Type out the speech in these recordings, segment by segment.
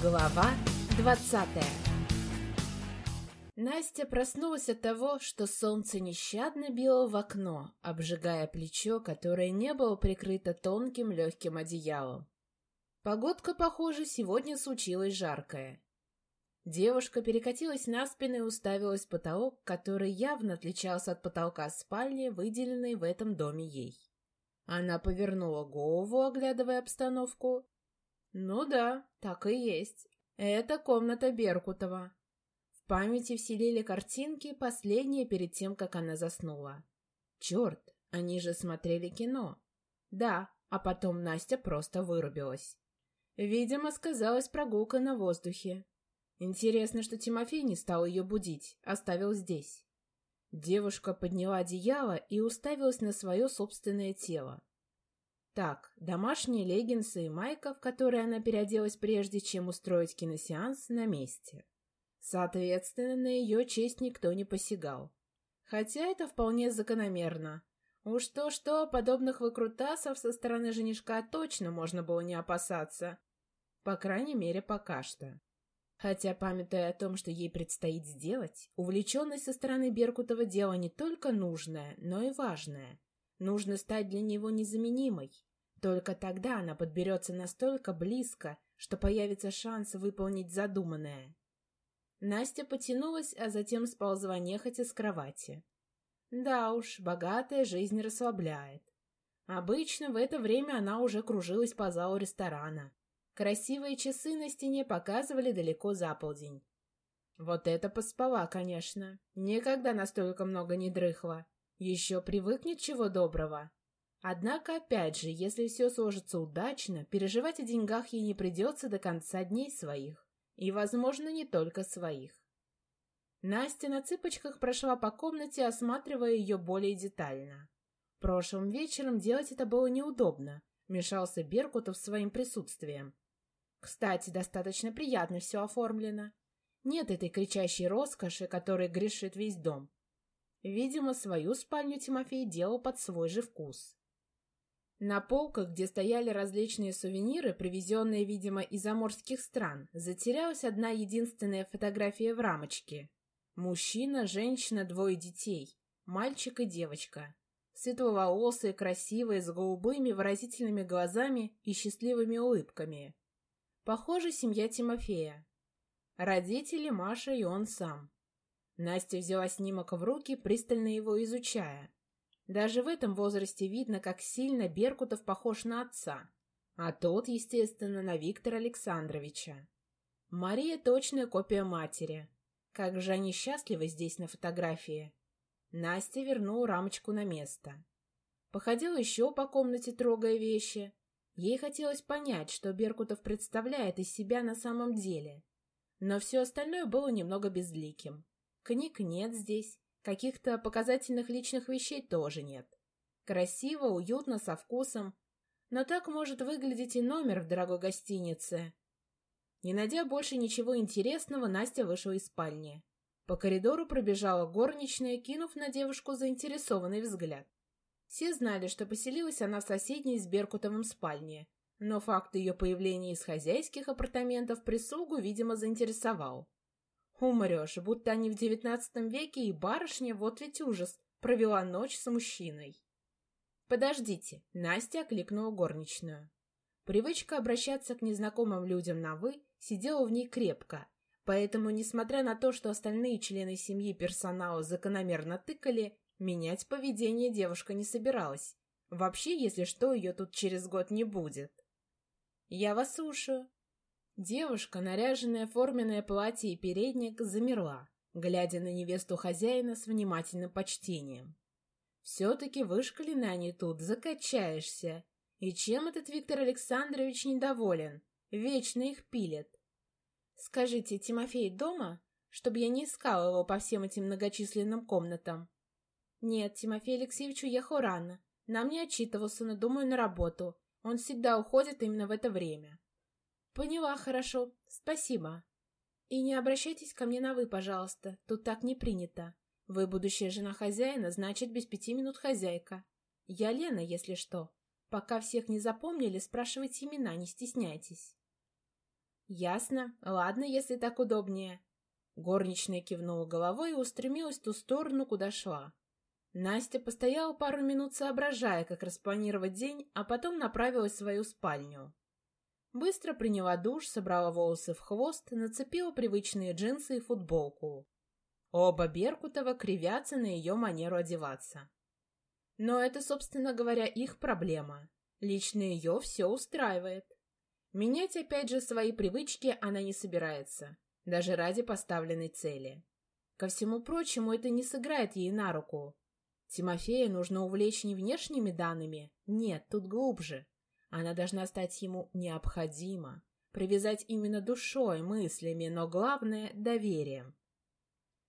Глава двадцатая Настя проснулась от того, что солнце нещадно било в окно, обжигая плечо, которое не было прикрыто тонким легким одеялом. Погодка, похоже, сегодня случилась жаркая. Девушка перекатилась на спину и уставилась в потолок, который явно отличался от потолка спальни, выделенной в этом доме ей. Она повернула голову, оглядывая обстановку, ну да, так и есть. Это комната Беркутова. В памяти вселили картинки, последние перед тем, как она заснула. Черт, они же смотрели кино. Да, а потом Настя просто вырубилась. Видимо, сказалась прогулка на воздухе. Интересно, что Тимофей не стал ее будить, оставил здесь. Девушка подняла одеяло и уставилась на свое собственное тело. Так, домашние леггинсы и майка, в которые она переоделась прежде, чем устроить киносеанс, на месте. Соответственно, на ее честь никто не посягал. Хотя это вполне закономерно. Уж то-что, подобных выкрутасов со стороны женишка точно можно было не опасаться. По крайней мере, пока что. Хотя, памятуя о том, что ей предстоит сделать, увлеченность со стороны Беркутова дело не только нужное, но и важное. Нужно стать для него незаменимой. Только тогда она подберется настолько близко, что появится шанс выполнить задуманное. Настя потянулась, а затем сползла нехотя с кровати. Да уж, богатая жизнь расслабляет. Обычно в это время она уже кружилась по залу ресторана. Красивые часы на стене показывали далеко за полдень. Вот это поспала, конечно. Никогда настолько много не дрыхла. Еще привыкнет чего доброго. Однако, опять же, если все сложится удачно, переживать о деньгах ей не придется до конца дней своих. И, возможно, не только своих. Настя на цыпочках прошла по комнате, осматривая ее более детально. Прошлым вечером делать это было неудобно, мешался Беркутов своим присутствием. Кстати, достаточно приятно все оформлено. Нет этой кричащей роскоши, которой грешит весь дом. Видимо, свою спальню Тимофей делал под свой же вкус. На полках, где стояли различные сувениры, привезенные, видимо, из заморских стран, затерялась одна единственная фотография в рамочке. Мужчина, женщина, двое детей. Мальчик и девочка. Светловолосые, красивые, с голубыми выразительными глазами и счастливыми улыбками. Похоже, семья Тимофея. Родители Маша и он сам. Настя взяла снимок в руки, пристально его изучая. Даже в этом возрасте видно, как сильно Беркутов похож на отца, а тот, естественно, на Виктора Александровича. Мария — точная копия матери. Как же они счастливы здесь на фотографии. Настя вернула рамочку на место. Походила еще по комнате, трогая вещи. Ей хотелось понять, что Беркутов представляет из себя на самом деле. Но все остальное было немного безликим. Книг нет здесь, Каких-то показательных личных вещей тоже нет. Красиво, уютно, со вкусом. Но так может выглядеть и номер в дорогой гостинице. Не найдя больше ничего интересного, Настя вышла из спальни. По коридору пробежала горничная, кинув на девушку заинтересованный взгляд. Все знали, что поселилась она в соседней с Беркутовым спальне, но факт ее появления из хозяйских апартаментов прислугу, видимо, заинтересовал. Умрешь, будто они в девятнадцатом веке, и барышня, вот ведь ужас, провела ночь с мужчиной. «Подождите», — Настя окликнула горничную. Привычка обращаться к незнакомым людям на «вы» сидела в ней крепко, поэтому, несмотря на то, что остальные члены семьи персонала закономерно тыкали, менять поведение девушка не собиралась. Вообще, если что, ее тут через год не будет. «Я вас слушаю», Девушка, наряженная в форменное платье и передник, замерла, глядя на невесту хозяина с внимательным почтением. Все-таки вышкалены они тут, закачаешься. И чем этот Виктор Александрович недоволен? Вечно их пилят. Скажите, Тимофей дома? Чтобы я не искала его по всем этим многочисленным комнатам. Нет, Тимофей Алексеевич уехал рано. Нам не отчитывался, но, думаю, на работу. Он всегда уходит именно в это время. «Поняла, хорошо. Спасибо. И не обращайтесь ко мне на «вы», пожалуйста. Тут так не принято. Вы будущая жена хозяина, значит, без пяти минут хозяйка. Я Лена, если что. Пока всех не запомнили, спрашивайте имена, не стесняйтесь». «Ясно. Ладно, если так удобнее». Горничная кивнула головой и устремилась в ту сторону, куда шла. Настя постояла пару минут, соображая, как распланировать день, а потом направилась в свою спальню. Быстро приняла душ, собрала волосы в хвост, нацепила привычные джинсы и футболку. Оба Беркутова кривятся на ее манеру одеваться. Но это, собственно говоря, их проблема. Лично ее все устраивает. Менять опять же свои привычки она не собирается, даже ради поставленной цели. Ко всему прочему, это не сыграет ей на руку. Тимофея нужно увлечь не внешними данными, нет, тут глубже. Она должна стать ему необходима, привязать именно душой, мыслями, но главное — доверием.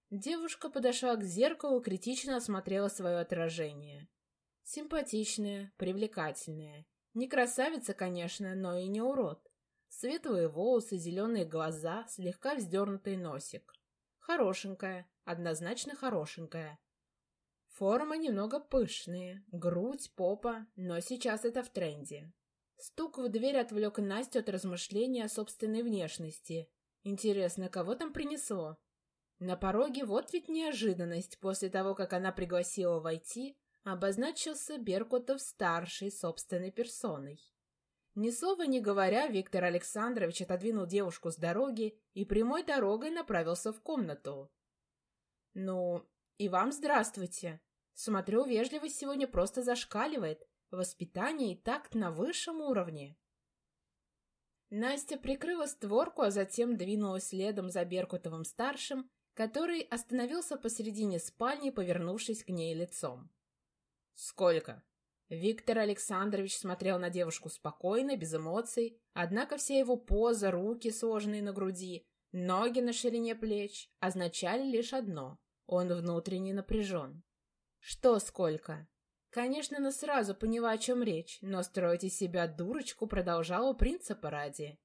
Девушка подошла к зеркалу, критично осмотрела свое отражение. Симпатичная, привлекательная. Не красавица, конечно, но и не урод. Светлые волосы, зеленые глаза, слегка вздернутый носик. Хорошенькая, однозначно хорошенькая. Форма немного пышные, грудь, попа, но сейчас это в тренде. Стук в дверь отвлек Настю от размышления о собственной внешности. Интересно, кого там принесло? На пороге вот ведь неожиданность после того, как она пригласила войти, обозначился Беркутов-старший собственной персоной. Ни слова не говоря, Виктор Александрович отодвинул девушку с дороги и прямой дорогой направился в комнату. «Ну, и вам здравствуйте. Смотрю, вежливость сегодня просто зашкаливает. Воспитание и такт на высшем уровне». Настя прикрыла створку, а затем двинулась следом за Беркутовым-старшим, который остановился посередине спальни, повернувшись к ней лицом. «Сколько?» Виктор Александрович смотрел на девушку спокойно, без эмоций, однако вся его поза, руки, сложенные на груди, ноги на ширине плеч означали лишь одно — он внутренне напряжен. «Что сколько?» Конечно, она сразу поняла, о чем речь, но строить из себя дурочку продолжала принципа ради.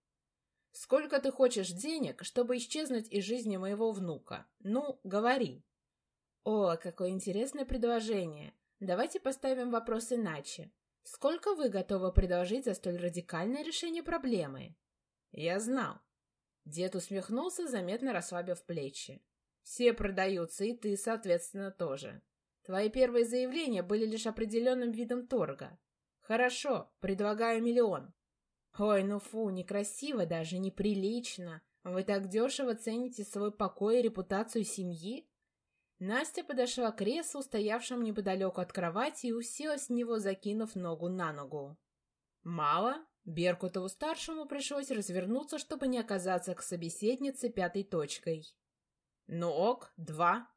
«Сколько ты хочешь денег, чтобы исчезнуть из жизни моего внука? Ну, говори». «О, какое интересное предложение!» Давайте поставим вопрос иначе. Сколько вы готовы предложить за столь радикальное решение проблемы? Я знал. Дед усмехнулся, заметно расслабив плечи. Все продаются, и ты, соответственно, тоже. Твои первые заявления были лишь определенным видом торга. Хорошо, предлагаю миллион. Ой, ну фу, некрасиво даже, неприлично. Вы так дешево цените свой покой и репутацию семьи? Настя подошла к креслу, стоявшему неподалеку от кровати, и уселась в него, закинув ногу на ногу. «Мало?» Беркутову-старшему пришлось развернуться, чтобы не оказаться к собеседнице пятой точкой. «Ну ок, два».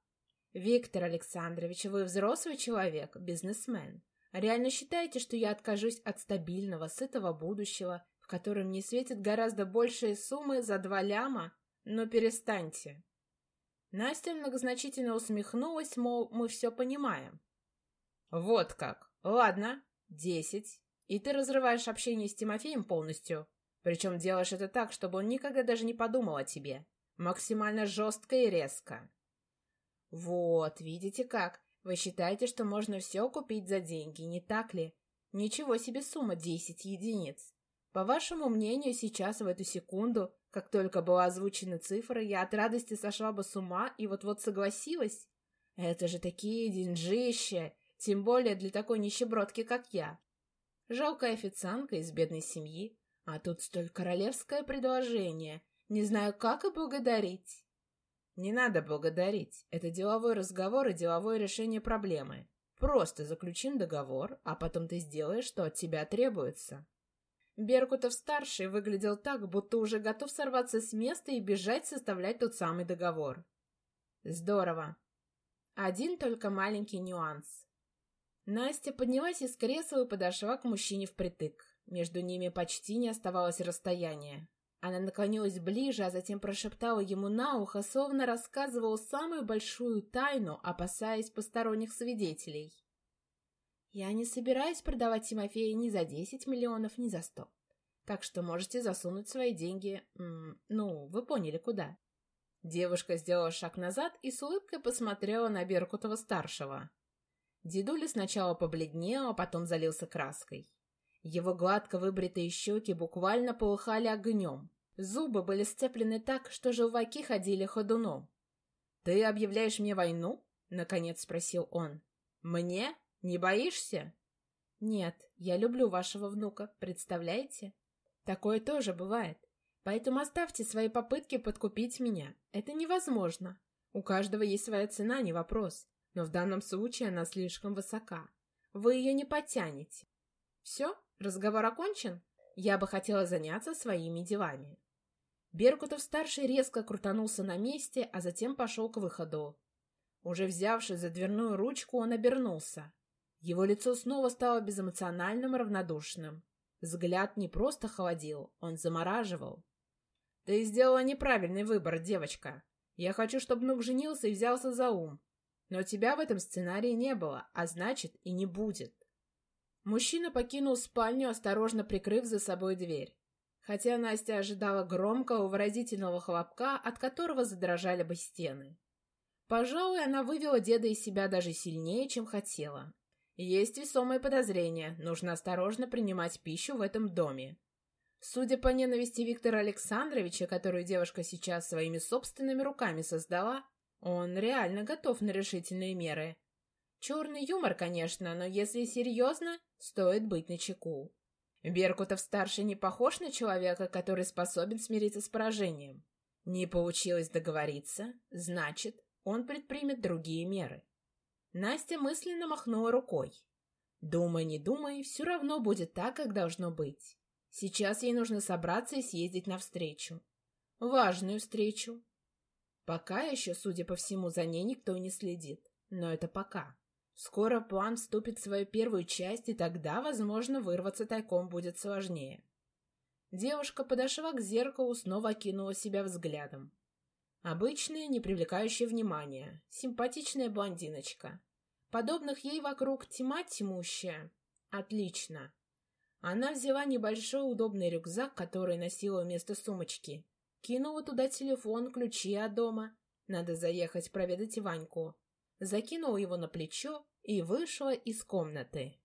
«Виктор Александрович, вы взрослый человек, бизнесмен. Реально считаете, что я откажусь от стабильного, сытого будущего, в котором мне светят гораздо большие суммы за два ляма? Но перестаньте. Настя многозначительно усмехнулась, мол, мы все понимаем. Вот как. Ладно, десять. И ты разрываешь общение с Тимофеем полностью. Причем делаешь это так, чтобы он никогда даже не подумал о тебе. Максимально жестко и резко. Вот, видите как? Вы считаете, что можно все купить за деньги, не так ли? Ничего себе сумма десять единиц. По вашему мнению, сейчас, в эту секунду, как только была озвучена цифра, я от радости сошла бы с ума и вот-вот согласилась. Это же такие деньжища, тем более для такой нищебродки, как я. Жалкая официантка из бедной семьи, а тут столь королевское предложение. Не знаю, как и благодарить. Не надо благодарить. Это деловой разговор и деловое решение проблемы. Просто заключим договор, а потом ты сделаешь, что от тебя требуется. Беркутов-старший выглядел так, будто уже готов сорваться с места и бежать составлять тот самый договор. Здорово. Один только маленький нюанс. Настя поднялась из кресла и подошла к мужчине впритык. Между ними почти не оставалось расстояния. Она наклонилась ближе, а затем прошептала ему на ухо, словно рассказывала самую большую тайну, опасаясь посторонних свидетелей. Я не собираюсь продавать Тимофея ни за 10 миллионов, ни за 100. Так что можете засунуть свои деньги, ну, вы поняли, куда. Девушка сделала шаг назад и с улыбкой посмотрела на Беркутова-старшего. Дедуля сначала побледнел, а потом залился краской. Его гладко выбритые щеки буквально полыхали огнем. Зубы были сцеплены так, что желваки ходили ходуном. «Ты объявляешь мне войну?» — наконец спросил он. «Мне? Не боишься?» «Нет, я люблю вашего внука, представляете? Такое тоже бывает. Поэтому оставьте свои попытки подкупить меня. Это невозможно. У каждого есть своя цена, не вопрос. Но в данном случае она слишком высока. Вы ее не потянете. Все? Разговор окончен? Я бы хотела заняться своими делами. Беркутов-старший резко крутанулся на месте, а затем пошел к выходу. Уже взявшись за дверную ручку, он обернулся. Его лицо снова стало безэмоциональным и равнодушным. Взгляд не просто холодил, он замораживал. «Ты сделала неправильный выбор, девочка. Я хочу, чтобы внук женился и взялся за ум. Но тебя в этом сценарии не было, а значит и не будет». Мужчина покинул спальню, осторожно прикрыв за собой дверь. Хотя Настя ожидала громкого выразительного хлопка, от которого задрожали бы стены. Пожалуй, она вывела деда из себя даже сильнее, чем хотела. Есть весомые подозрения, нужно осторожно принимать пищу в этом доме. Судя по ненависти Виктора Александровича, которую девушка сейчас своими собственными руками создала, он реально готов на решительные меры. Черный юмор, конечно, но если серьезно, стоит быть начеку. Беркутов-старший не похож на человека, который способен смириться с поражением. Не получилось договориться, значит, он предпримет другие меры. Настя мысленно махнула рукой. Думай, не думай, все равно будет так, как должно быть. Сейчас ей нужно собраться и съездить навстречу. Важную встречу. Пока еще, судя по всему, за ней никто не следит. Но это пока. Скоро план вступит в свою первую часть, и тогда, возможно, вырваться тайком будет сложнее. Девушка подошла к зеркалу, снова окинула себя взглядом. Обычная, не привлекающая внимания, симпатичная блондиночка. Подобных ей вокруг тьма тьмущая. Отлично. Она взяла небольшой удобный рюкзак, который носила вместо сумочки. Кинула туда телефон, ключи от дома. Надо заехать проведать Ваньку. Закинула его на плечо и вышла из комнаты.